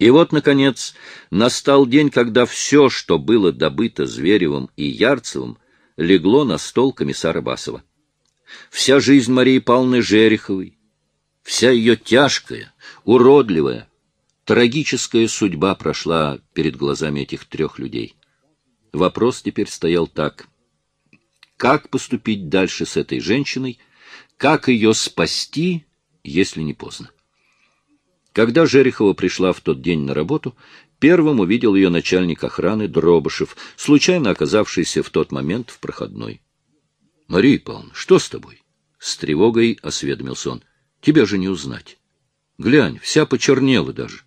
И вот, наконец, настал день, когда все, что было добыто Зверевым и Ярцевым, легло на стол комиссара Басова. Вся жизнь Марии Павловны Жереховой, вся ее тяжкая, уродливая, трагическая судьба прошла перед глазами этих трех людей. Вопрос теперь стоял так. Как поступить дальше с этой женщиной, как ее спасти, если не поздно? Когда Жерехова пришла в тот день на работу, первым увидел ее начальник охраны Дробышев, случайно оказавшийся в тот момент в проходной. — Мария Павловна, что с тобой? — с тревогой осведомился он. — Тебя же не узнать. Глянь, вся почернела даже.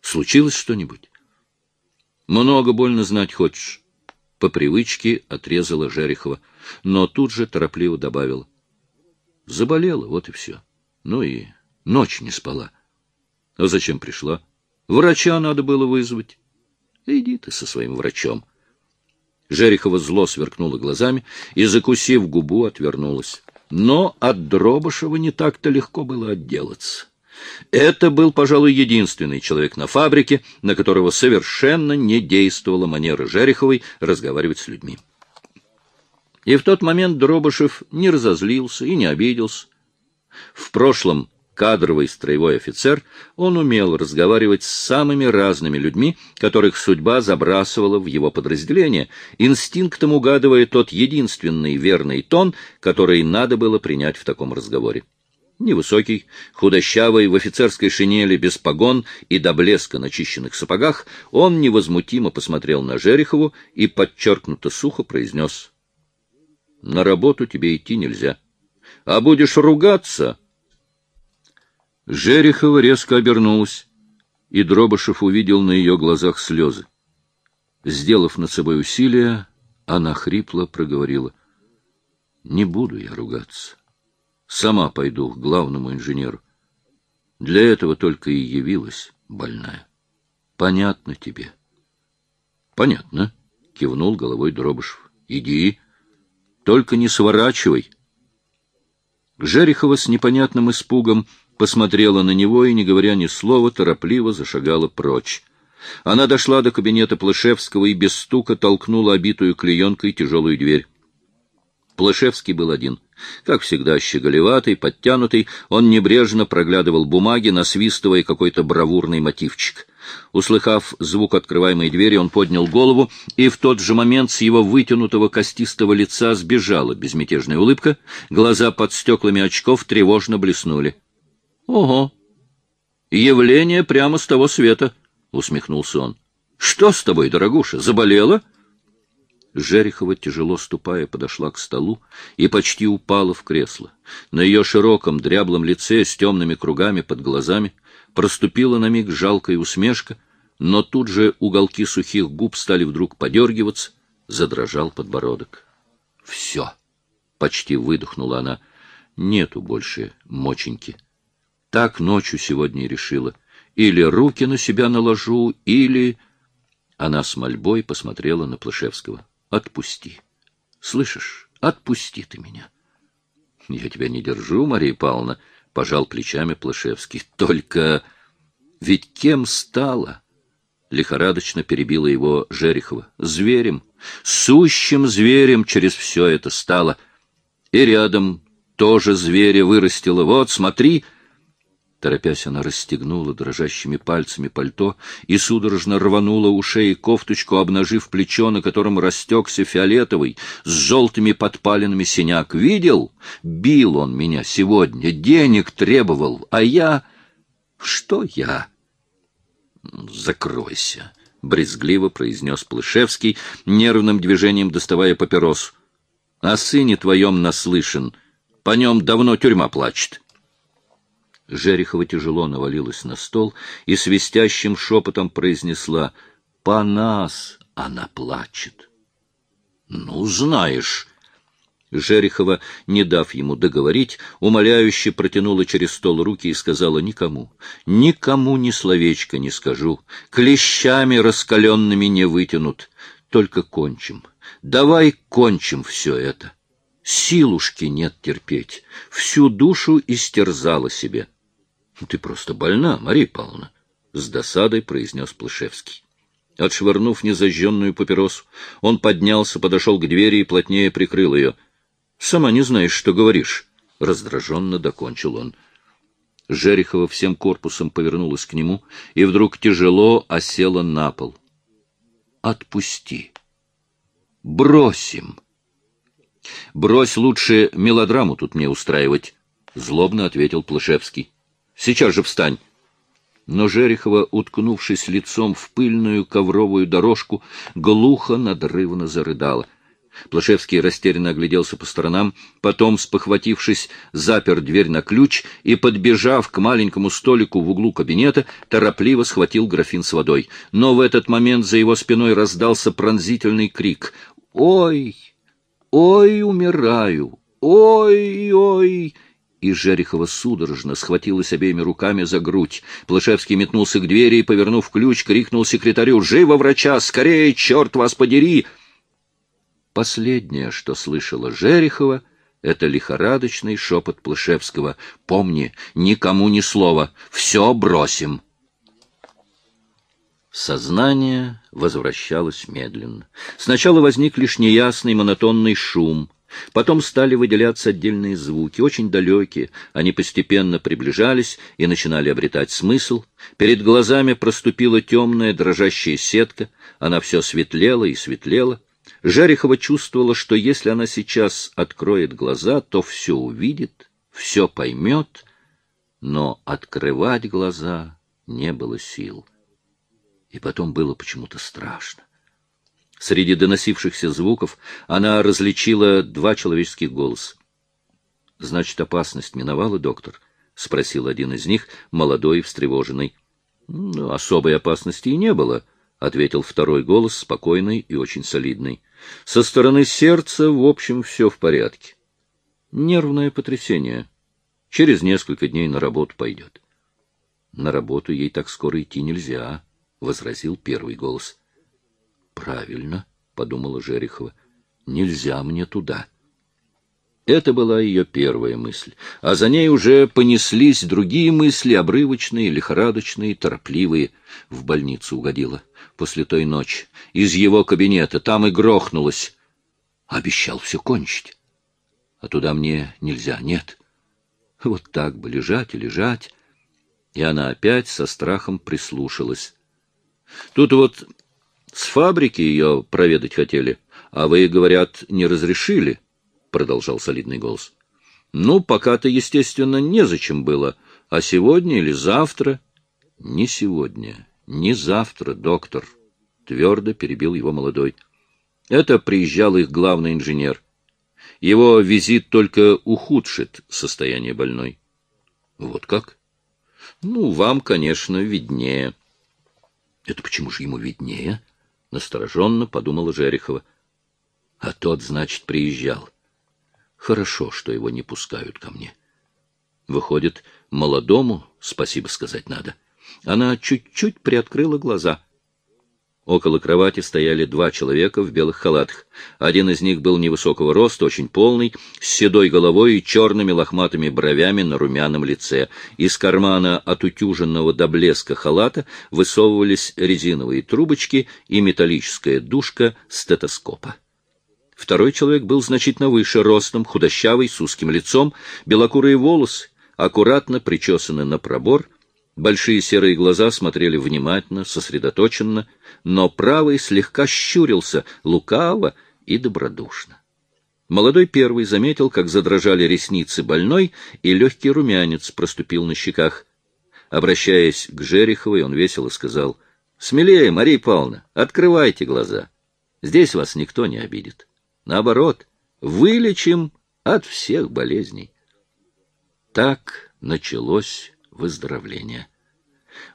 Случилось что-нибудь? — Много больно знать хочешь. По привычке отрезала Жерехова, но тут же торопливо добавила. — Заболела, вот и все. Ну и ночь не спала. — а зачем пришла? Врача надо было вызвать. Иди ты со своим врачом. Жерехова зло сверкнула глазами и, закусив губу, отвернулась. Но от Дробышева не так-то легко было отделаться. Это был, пожалуй, единственный человек на фабрике, на которого совершенно не действовала манера Жереховой разговаривать с людьми. И в тот момент Дробышев не разозлился и не обиделся. В прошлом кадровый строевой офицер, он умел разговаривать с самыми разными людьми, которых судьба забрасывала в его подразделение, инстинктом угадывая тот единственный верный тон, который надо было принять в таком разговоре. Невысокий, худощавый, в офицерской шинели, без погон и до блеска начищенных сапогах, он невозмутимо посмотрел на Жерехову и подчеркнуто сухо произнес — На работу тебе идти нельзя. А будешь ругаться, Жерехова резко обернулась, и Дробышев увидел на ее глазах слезы. Сделав над собой усилие, она хрипло проговорила. — Не буду я ругаться. Сама пойду к главному инженеру. Для этого только и явилась больная. Понятно тебе? — Понятно, — кивнул головой Дробышев. — Иди, только не сворачивай. Жерехова с непонятным испугом посмотрела на него и, не говоря ни слова, торопливо зашагала прочь. Она дошла до кабинета Плышевского и без стука толкнула обитую клеенкой тяжелую дверь. Плышевский был один. Как всегда, щеголеватый, подтянутый, он небрежно проглядывал бумаги, насвистывая какой-то бравурный мотивчик. Услыхав звук открываемой двери, он поднял голову, и в тот же момент с его вытянутого костистого лица сбежала безмятежная улыбка, глаза под стеклами очков тревожно блеснули. Ого! Явление прямо с того света, — усмехнулся он. — Что с тобой, дорогуша, заболела? Жерехова, тяжело ступая, подошла к столу и почти упала в кресло. На ее широком дряблом лице с темными кругами под глазами проступила на миг жалкая усмешка, но тут же уголки сухих губ стали вдруг подергиваться, задрожал подбородок. — Все! — почти выдохнула она. — Нету больше моченьки. — так ночью сегодня и решила. Или руки на себя наложу, или... Она с мольбой посмотрела на Плышевского. «Отпусти. Слышишь, отпусти ты меня». «Я тебя не держу, Мария Павловна», — пожал плечами Плышевский. «Только ведь кем стала?» Лихорадочно перебила его Жерехова. «Зверем, сущим зверем через все это стало. И рядом тоже зверя вырастила. Вот, смотри...» Торопясь, она расстегнула дрожащими пальцами пальто и судорожно рванула у шеи кофточку, обнажив плечо, на котором растекся фиолетовый, с желтыми подпаленными синяк. «Видел? Бил он меня сегодня, денег требовал, а я... Что я?» «Закройся», — брезгливо произнес Плышевский, нервным движением доставая папирос. «О сыне твоем наслышан, по нем давно тюрьма плачет». Жерехова тяжело навалилась на стол и свистящим шепотом произнесла «По нас она плачет». «Ну, знаешь...» Жерехова, не дав ему договорить, умоляюще протянула через стол руки и сказала «Никому, никому ни словечко не скажу, клещами раскаленными не вытянут, только кончим, давай кончим все это». Силушки нет терпеть, всю душу истерзала себе. — Ты просто больна, Мария Павловна, — с досадой произнес Плышевский. Отшвырнув незажженную папиросу, он поднялся, подошел к двери и плотнее прикрыл ее. — Сама не знаешь, что говоришь, — раздраженно докончил он. Жерехова всем корпусом повернулась к нему и вдруг тяжело осела на пол. — Отпусти. Бросим. — Брось лучше мелодраму тут мне устраивать, — злобно ответил Плышевский. — Сейчас же встань. Но Жерехова, уткнувшись лицом в пыльную ковровую дорожку, глухо, надрывно зарыдала. Плашевский растерянно огляделся по сторонам, потом, спохватившись, запер дверь на ключ и, подбежав к маленькому столику в углу кабинета, торопливо схватил графин с водой. Но в этот момент за его спиной раздался пронзительный крик. «Ой! Ой, умираю! Ой-ой!» И Жерехова судорожно схватилась обеими руками за грудь. Плашевский метнулся к двери и, повернув ключ, крикнул секретарю «Живо, врача! Скорее, черт вас подери!» Последнее, что слышала Жерехова, это лихорадочный шепот Плашевского. «Помни, никому ни слова, все бросим!» Сознание возвращалось медленно. Сначала возник лишь неясный монотонный шум — Потом стали выделяться отдельные звуки, очень далекие. Они постепенно приближались и начинали обретать смысл. Перед глазами проступила темная дрожащая сетка. Она все светлела и светлела. Жарихова чувствовала, что если она сейчас откроет глаза, то все увидит, все поймет, но открывать глаза не было сил. И потом было почему-то страшно. Среди доносившихся звуков она различила два человеческих голоса. — Значит, опасность миновала, доктор? — спросил один из них, молодой и встревоженный. — Ну, особой опасности и не было, — ответил второй голос, спокойный и очень солидный. — Со стороны сердца, в общем, все в порядке. Нервное потрясение. Через несколько дней на работу пойдет. — На работу ей так скоро идти нельзя, — возразил первый голос. — Правильно, подумала Жерехова. Нельзя мне туда. Это была ее первая мысль, а за ней уже понеслись другие мысли, обрывочные, лихорадочные, торопливые. В больницу угодила после той ночи. Из его кабинета там и грохнулась. Обещал все кончить. А туда мне нельзя, нет. Вот так бы лежать и лежать. И она опять со страхом прислушалась. Тут вот с фабрики ее проведать хотели, а вы, говорят, не разрешили, — продолжал солидный голос. — Ну, пока-то, естественно, незачем было, а сегодня или завтра... — Не сегодня, не завтра, доктор, — твердо перебил его молодой. Это приезжал их главный инженер. Его визит только ухудшит состояние больной. — Вот как? — Ну, вам, конечно, виднее. — Это почему же ему виднее? —— настороженно подумала Жерехова. А тот, значит, приезжал. Хорошо, что его не пускают ко мне. Выходит, молодому спасибо сказать надо. Она чуть-чуть приоткрыла глаза — Около кровати стояли два человека в белых халатах. Один из них был невысокого роста, очень полный, с седой головой и черными лохматыми бровями на румяном лице. Из кармана отутюженного до блеска халата высовывались резиновые трубочки и металлическая дужка стетоскопа. Второй человек был значительно выше ростом, худощавый, с узким лицом, белокурые волосы, аккуратно причесаны на пробор — Большие серые глаза смотрели внимательно, сосредоточенно, но правый слегка щурился, лукаво и добродушно. Молодой первый заметил, как задрожали ресницы больной, и легкий румянец проступил на щеках. Обращаясь к Жереховой, он весело сказал, — Смелее, Мария Павловна, открывайте глаза. Здесь вас никто не обидит. Наоборот, вылечим от всех болезней. Так началось выздоровления.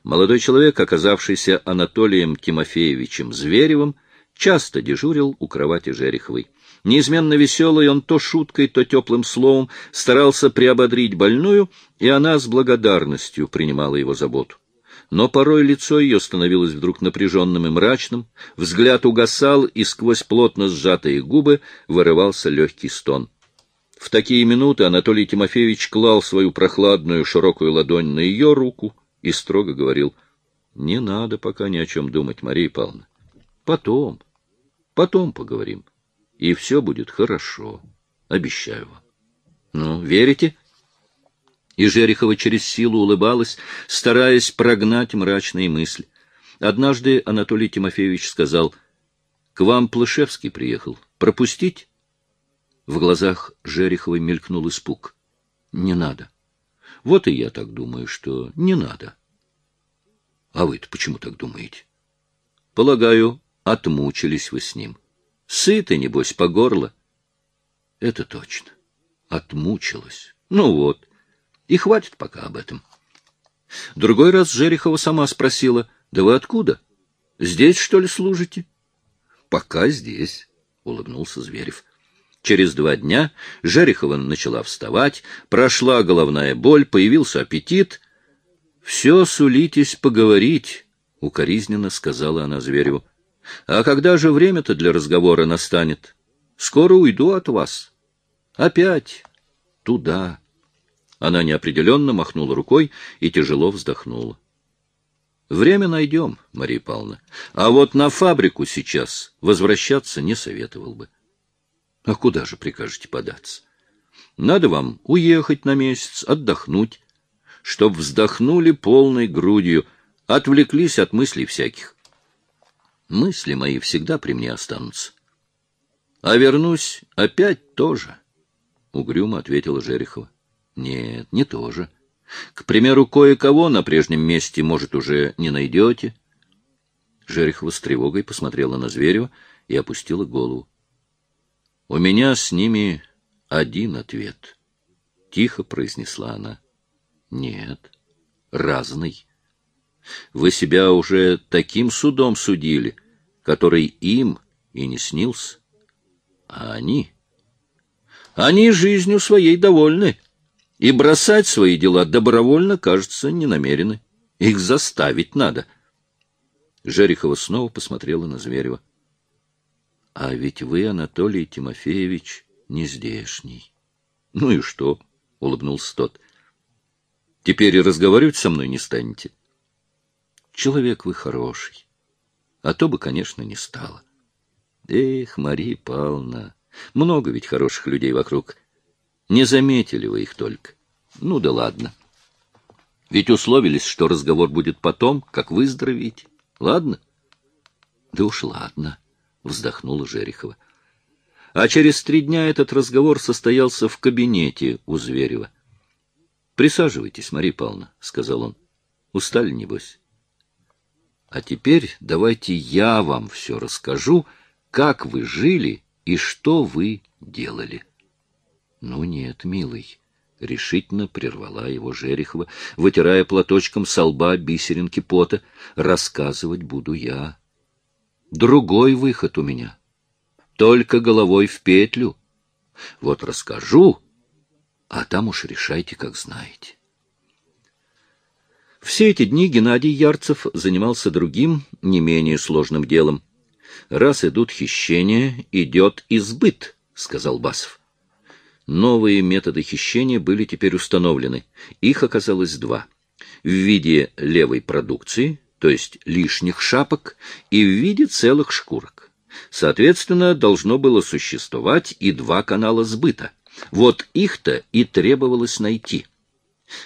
Молодой человек, оказавшийся Анатолием Тимофеевичем Зверевым, часто дежурил у кровати Жереховой. Неизменно веселый, он то шуткой, то теплым словом старался приободрить больную, и она с благодарностью принимала его заботу. Но порой лицо ее становилось вдруг напряженным и мрачным, взгляд угасал, и сквозь плотно сжатые губы вырывался легкий стон. В такие минуты Анатолий Тимофеевич клал свою прохладную широкую ладонь на ее руку и строго говорил, Не надо пока ни о чем думать, Мария Павловна. Потом, потом поговорим. И все будет хорошо. Обещаю вам. Ну, верите? И Жерехова через силу улыбалась, стараясь прогнать мрачные мысли. Однажды Анатолий Тимофеевич сказал, — К вам Плышевский приехал. Пропустить? В глазах Жереховой мелькнул испуг. — Не надо. Вот и я так думаю, что не надо. — А вы-то почему так думаете? — Полагаю, отмучились вы с ним. Сыты, небось, по горло. — Это точно. Отмучилась. Ну вот. И хватит пока об этом. Другой раз Жерехова сама спросила, да вы откуда? Здесь, что ли, служите? Пока здесь, — улыбнулся Зверев. Через два дня Жерехова начала вставать, прошла головная боль, появился аппетит. — Все сулитесь поговорить, — укоризненно сказала она Звереву. — А когда же время-то для разговора настанет? Скоро уйду от вас. Опять туда. Она неопределенно махнула рукой и тяжело вздохнула. Время найдем, Мария Павловна. А вот на фабрику сейчас возвращаться не советовал бы. А куда же прикажете податься? Надо вам уехать на месяц, отдохнуть, чтоб вздохнули полной грудью, отвлеклись от мыслей всяких. Мысли мои всегда при мне останутся. А вернусь опять тоже, — угрюмо ответила Жерехова. Нет, не тоже. К примеру, кое-кого на прежнем месте, может, уже не найдете. Жерехова с тревогой посмотрела на Зверева и опустила голову. У меня с ними один ответ. Тихо произнесла она. Нет, разный. Вы себя уже таким судом судили, который им и не снился. А они? Они жизнью своей довольны, и бросать свои дела добровольно, кажется, не намерены. Их заставить надо. Жерехова снова посмотрела на Зверева. — А ведь вы, Анатолий Тимофеевич, не здешний. — Ну и что? — улыбнулся тот. — Теперь и разговаривать со мной не станете. — Человек вы хороший. А то бы, конечно, не стало. Эх, Мария Павловна, много ведь хороших людей вокруг. Не заметили вы их только. Ну да ладно. Ведь условились, что разговор будет потом, как выздороветь. Ладно? Да уж ладно. — вздохнула Жерехова. А через три дня этот разговор состоялся в кабинете у Зверева. — Присаживайтесь, Мария Павловна, — сказал он. — Устали, небось? — А теперь давайте я вам все расскажу, как вы жили и что вы делали. — Ну нет, милый, — решительно прервала его Жерехова, вытирая платочком со лба бисеринки пота. — Рассказывать буду я. Другой выход у меня. Только головой в петлю. Вот расскажу, а там уж решайте, как знаете. Все эти дни Геннадий Ярцев занимался другим, не менее сложным делом. «Раз идут хищения, идет избыт», — сказал Басов. Новые методы хищения были теперь установлены. Их оказалось два. В виде левой продукции, то есть лишних шапок, и в виде целых шкурок. Соответственно, должно было существовать и два канала сбыта. Вот их-то и требовалось найти.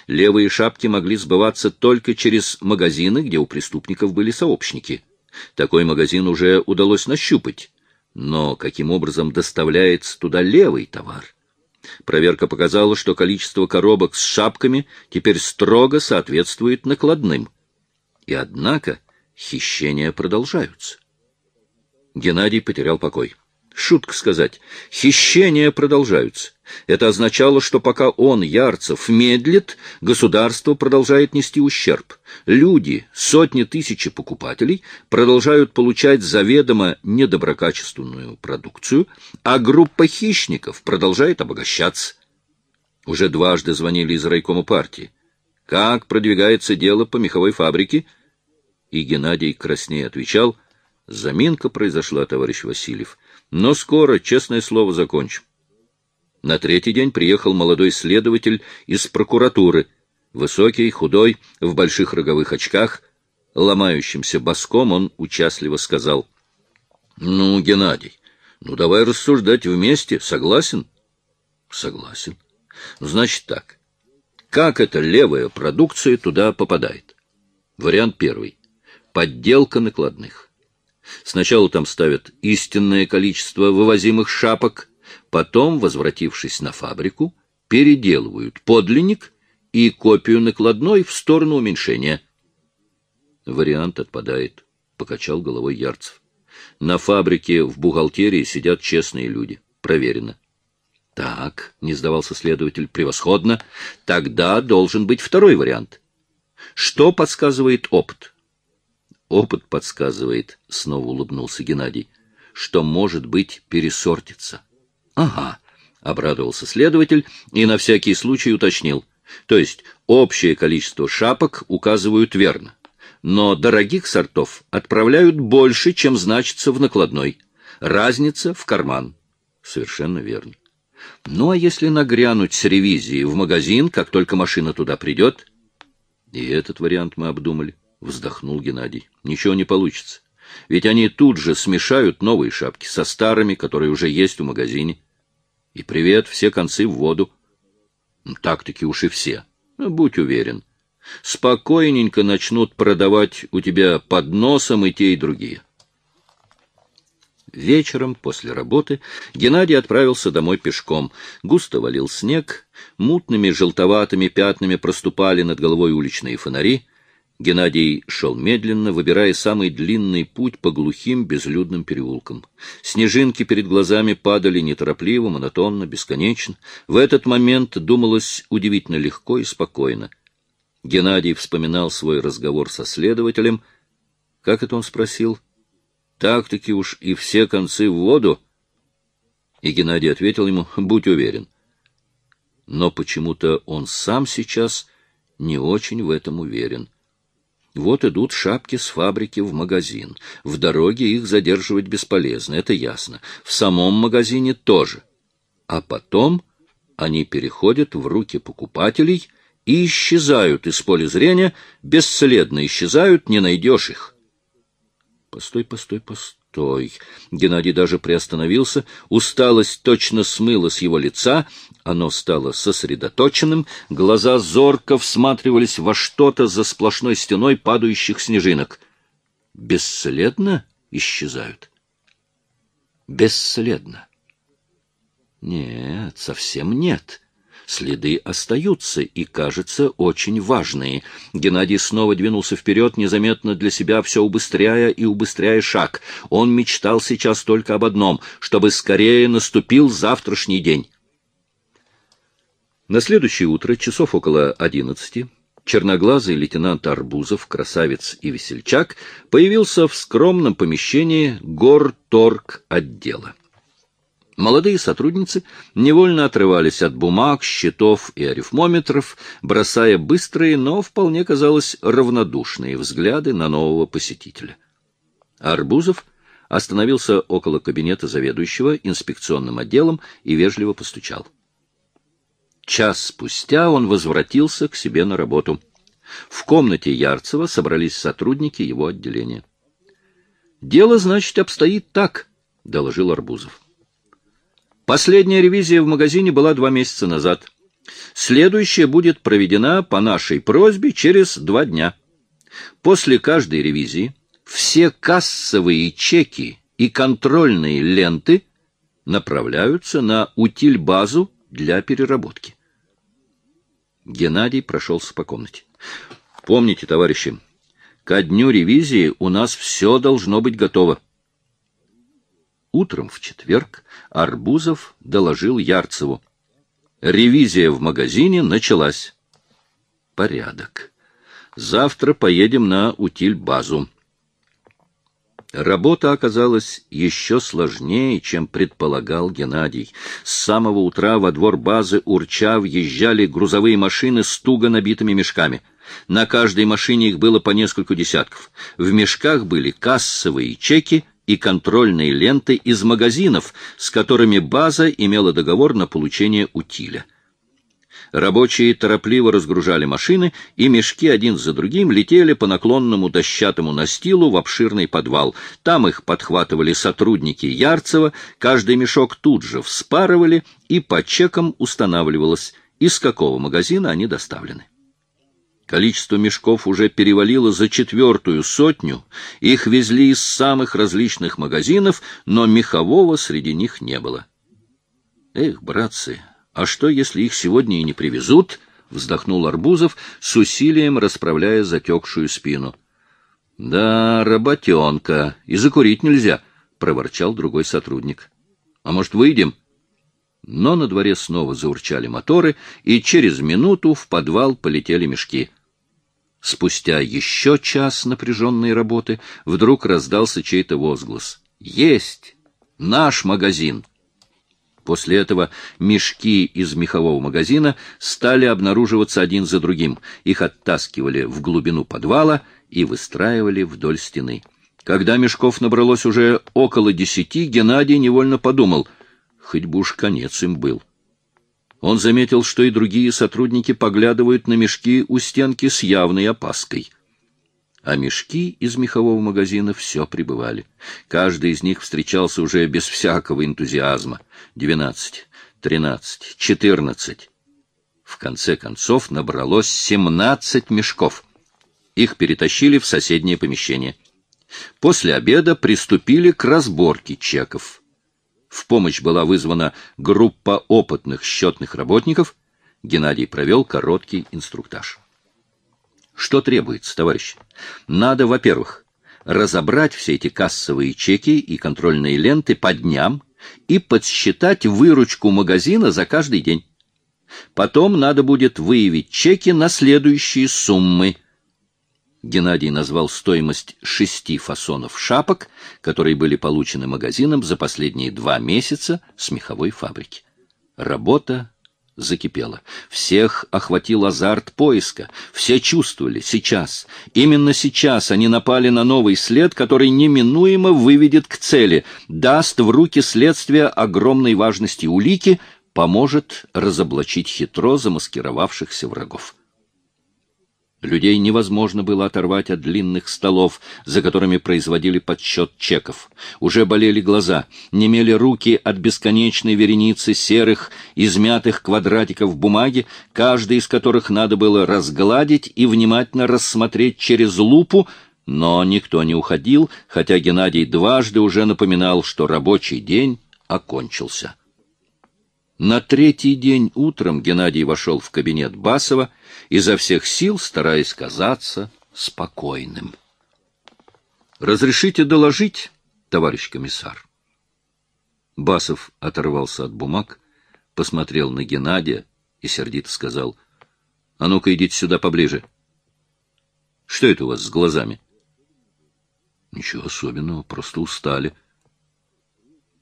Левые шапки могли сбываться только через магазины, где у преступников были сообщники. Такой магазин уже удалось нащупать. Но каким образом доставляется туда левый товар? Проверка показала, что количество коробок с шапками теперь строго соответствует накладным. И однако хищения продолжаются. Геннадий потерял покой. Шутка сказать, хищения продолжаются. Это означало, что пока он, Ярцев, медлит, государство продолжает нести ущерб. Люди, сотни тысяч покупателей, продолжают получать заведомо недоброкачественную продукцию, а группа хищников продолжает обогащаться. Уже дважды звонили из райкома партии. Как продвигается дело по меховой фабрике – и Геннадий краснее отвечал, заминка произошла, товарищ Васильев, но скоро, честное слово, закончим. На третий день приехал молодой следователь из прокуратуры, высокий, худой, в больших роговых очках, Ломающимся боском он участливо сказал. — Ну, Геннадий, ну давай рассуждать вместе. Согласен? — Согласен. — Значит так. Как эта левая продукция туда попадает? Вариант первый. Подделка накладных. Сначала там ставят истинное количество вывозимых шапок, потом, возвратившись на фабрику, переделывают подлинник и копию накладной в сторону уменьшения. Вариант отпадает, — покачал головой Ярцев. На фабрике в бухгалтерии сидят честные люди. Проверено. Так, — не сдавался следователь, — превосходно. Тогда должен быть второй вариант. Что подсказывает опыт? Опыт подсказывает, — снова улыбнулся Геннадий, — что, может быть, пересортится. Ага, — обрадовался следователь и на всякий случай уточнил. То есть общее количество шапок указывают верно. Но дорогих сортов отправляют больше, чем значится в накладной. Разница в карман. Совершенно верно. Ну, а если нагрянуть с ревизией в магазин, как только машина туда придет? И этот вариант мы обдумали. Вздохнул Геннадий. Ничего не получится. Ведь они тут же смешают новые шапки со старыми, которые уже есть в магазине. И привет, все концы в воду. Так-таки уж и все. Будь уверен. Спокойненько начнут продавать у тебя под носом и те, и другие. Вечером, после работы, Геннадий отправился домой пешком. Густо валил снег, мутными желтоватыми пятнами проступали над головой уличные фонари. Геннадий шел медленно, выбирая самый длинный путь по глухим безлюдным переулкам. Снежинки перед глазами падали неторопливо, монотонно, бесконечно. В этот момент думалось удивительно легко и спокойно. Геннадий вспоминал свой разговор со следователем. Как это он спросил? Так-таки уж и все концы в воду? И Геннадий ответил ему, будь уверен. Но почему-то он сам сейчас не очень в этом уверен. Вот идут шапки с фабрики в магазин. В дороге их задерживать бесполезно, это ясно. В самом магазине тоже. А потом они переходят в руки покупателей и исчезают из поля зрения, бесследно исчезают, не найдешь их. Постой, постой, постой. Геннадий даже приостановился. Усталость точно смыла с его лица. Оно стало сосредоточенным. Глаза зорко всматривались во что-то за сплошной стеной падающих снежинок. Бесследно исчезают. Бесследно. Нет, совсем нет. Следы остаются и, кажется, очень важные. Геннадий снова двинулся вперед, незаметно для себя все убыстряя и убыстряя шаг. Он мечтал сейчас только об одном — чтобы скорее наступил завтрашний день. На следующее утро, часов около одиннадцати, черноглазый лейтенант Арбузов, красавец и весельчак, появился в скромном помещении горторг отдела. Молодые сотрудницы невольно отрывались от бумаг, счетов и арифмометров, бросая быстрые, но вполне, казалось, равнодушные взгляды на нового посетителя. Арбузов остановился около кабинета заведующего инспекционным отделом и вежливо постучал. Час спустя он возвратился к себе на работу. В комнате Ярцева собрались сотрудники его отделения. «Дело, значит, обстоит так», — доложил Арбузов. Последняя ревизия в магазине была два месяца назад. Следующая будет проведена по нашей просьбе через два дня. После каждой ревизии все кассовые чеки и контрольные ленты направляются на утиль-базу для переработки. Геннадий прошелся по комнате. Помните, товарищи, ко дню ревизии у нас все должно быть готово. Утром в четверг Арбузов доложил Ярцеву. Ревизия в магазине началась. Порядок. Завтра поедем на утиль-базу. Работа оказалась еще сложнее, чем предполагал Геннадий. С самого утра во двор базы урча въезжали грузовые машины с туго набитыми мешками. На каждой машине их было по нескольку десятков. В мешках были кассовые чеки и контрольные ленты из магазинов, с которыми база имела договор на получение утиля. Рабочие торопливо разгружали машины, и мешки один за другим летели по наклонному дощатому настилу в обширный подвал. Там их подхватывали сотрудники Ярцева, каждый мешок тут же вспарывали, и по чекам устанавливалось, из какого магазина они доставлены. Количество мешков уже перевалило за четвертую сотню, их везли из самых различных магазинов, но мехового среди них не было. Эх, братцы, а что, если их сегодня и не привезут? Вздохнул Арбузов, с усилием расправляя затекшую спину. Да, работенка, и закурить нельзя, проворчал другой сотрудник. А может, выйдем? Но на дворе снова заурчали моторы, и через минуту в подвал полетели мешки. Спустя еще час напряженной работы вдруг раздался чей-то возглас. «Есть! Наш магазин!» После этого мешки из мехового магазина стали обнаруживаться один за другим. Их оттаскивали в глубину подвала и выстраивали вдоль стены. Когда мешков набралось уже около десяти, Геннадий невольно подумал, хоть бы уж конец им был. Он заметил, что и другие сотрудники поглядывают на мешки у стенки с явной опаской — а мешки из мехового магазина все прибывали. Каждый из них встречался уже без всякого энтузиазма. Двенадцать, тринадцать, четырнадцать. В конце концов набралось семнадцать мешков. Их перетащили в соседнее помещение. После обеда приступили к разборке чеков. В помощь была вызвана группа опытных счетных работников. Геннадий провел короткий инструктаж. Что требуется, товарищ? Надо, во-первых, разобрать все эти кассовые чеки и контрольные ленты по дням и подсчитать выручку магазина за каждый день. Потом надо будет выявить чеки на следующие суммы. Геннадий назвал стоимость шести фасонов шапок, которые были получены магазином за последние два месяца с меховой фабрики. Работа закипело. Всех охватил азарт поиска. Все чувствовали, сейчас, именно сейчас они напали на новый след, который неминуемо выведет к цели, даст в руки следствия огромной важности улики, поможет разоблачить хитро замаскировавшихся врагов. Людей невозможно было оторвать от длинных столов, за которыми производили подсчет чеков. Уже болели глаза, немели руки от бесконечной вереницы серых, измятых квадратиков бумаги, каждый из которых надо было разгладить и внимательно рассмотреть через лупу, но никто не уходил, хотя Геннадий дважды уже напоминал, что рабочий день окончился. На третий день утром Геннадий вошел в кабинет Басова, изо всех сил стараясь казаться спокойным. «Разрешите доложить, товарищ комиссар?» Басов оторвался от бумаг, посмотрел на Геннадия и сердито сказал, «А ну-ка, идите сюда поближе. Что это у вас с глазами?» «Ничего особенного, просто устали».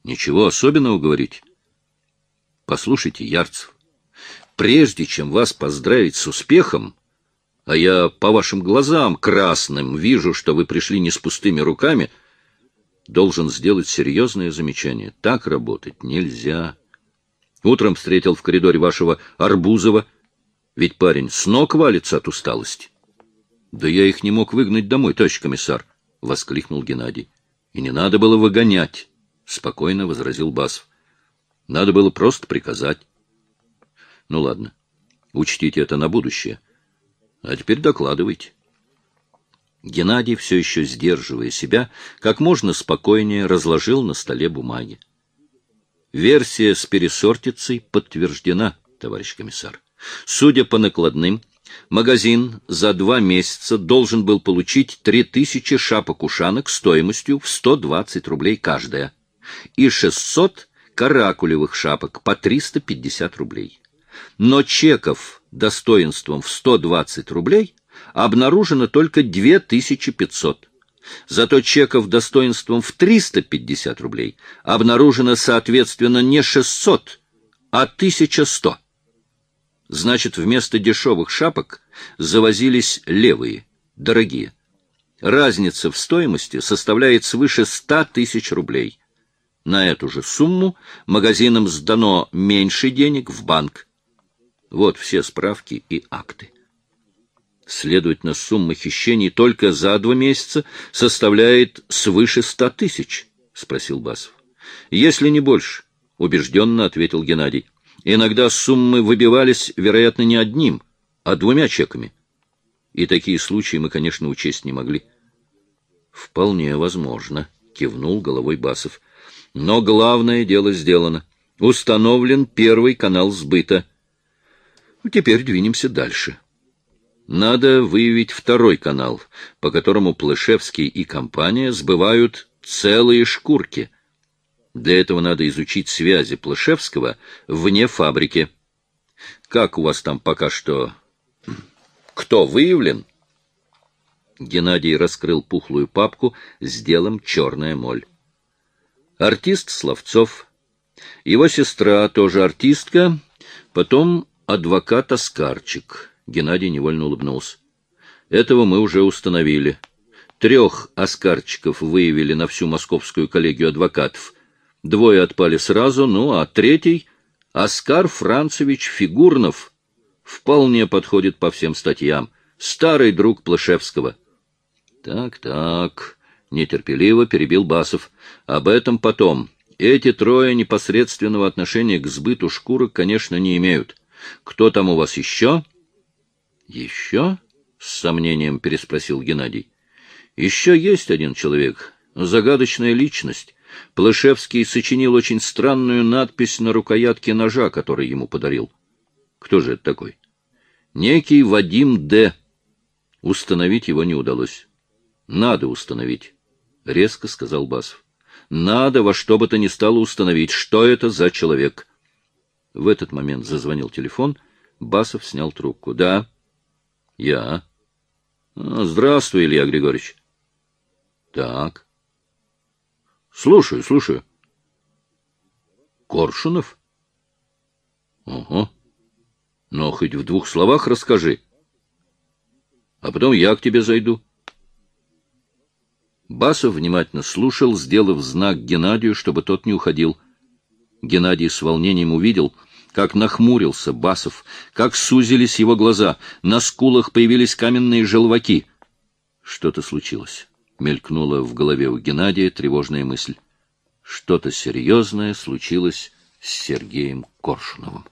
«Ничего особенного, говорите?» Послушайте, Ярцев, прежде чем вас поздравить с успехом, а я по вашим глазам красным вижу, что вы пришли не с пустыми руками, должен сделать серьезное замечание. Так работать нельзя. Утром встретил в коридоре вашего Арбузова, ведь парень с ног валится от усталости. — Да я их не мог выгнать домой, товарищ комиссар, — воскликнул Геннадий. — И не надо было выгонять, — спокойно возразил Басов. Надо было просто приказать. Ну ладно, учтите это на будущее. А теперь докладывайте. Геннадий, все еще сдерживая себя, как можно спокойнее разложил на столе бумаги. Версия с пересортицей подтверждена, товарищ комиссар. Судя по накладным, магазин за два месяца должен был получить три тысячи шапок-ушанок стоимостью в 120 рублей каждая и 600 каракулевых шапок по 350 рублей. Но чеков достоинством в 120 рублей обнаружено только 2500. Зато чеков достоинством в 350 рублей обнаружено, соответственно, не 600, а 1100. Значит, вместо дешевых шапок завозились левые, дорогие. Разница в стоимости составляет свыше 100 тысяч рублей. На эту же сумму магазинам сдано меньше денег в банк. Вот все справки и акты. Следовательно, сумма хищений только за два месяца составляет свыше ста тысяч, — спросил Басов. — Если не больше, — убежденно ответил Геннадий. Иногда суммы выбивались, вероятно, не одним, а двумя чеками. И такие случаи мы, конечно, учесть не могли. — Вполне возможно, — кивнул головой Басов. — Но главное дело сделано. Установлен первый канал сбыта. Теперь двинемся дальше. — надо выявить второй канал, по которому Плышевский и компания сбывают целые шкурки. Для этого надо изучить связи Плышевского вне фабрики. Как у вас там пока что... Кто выявлен? Геннадий раскрыл пухлую папку с делом «Черная моль». Артист Словцов, его сестра тоже артистка, потом адвокат Оскарчик — Геннадий невольно улыбнулся. Этого мы уже установили. Трех оскарчиков выявили на всю московскую коллегию адвокатов. Двое отпали сразу, ну а третий, Оскар Францевич Фигурнов, вполне подходит по всем статьям. Старый друг Плашевского. Так, так, нетерпеливо перебил Басов. Об этом потом. Эти трое непосредственного отношения к сбыту шкурок, конечно, не имеют. Кто там у вас еще? —— Еще? — с сомнением переспросил Геннадий. — Еще есть один человек, загадочная личность. Плышевский сочинил очень странную надпись на рукоятке ножа, который ему подарил. Кто же это такой? Некий Вадим Д. Установить его не удалось. Надо установить, — резко сказал Басов. Надо во что бы то ни стало установить, что это за человек. В этот момент зазвонил телефон. Басов снял трубку. — Да. — Я. А, — Здравствуй, Илья Григорьевич. — Так. — Слушаю, слушаю. — Коршунов? — Ого. Но хоть в двух словах расскажи. А потом я к тебе зайду. Басов внимательно слушал, сделав знак Геннадию, чтобы тот не уходил. Геннадий с волнением увидел — как нахмурился Басов, как сузились его глаза, на скулах появились каменные желваки. Что-то случилось. Мелькнула в голове у Геннадия тревожная мысль. Что-то серьезное случилось с Сергеем Коршуновым.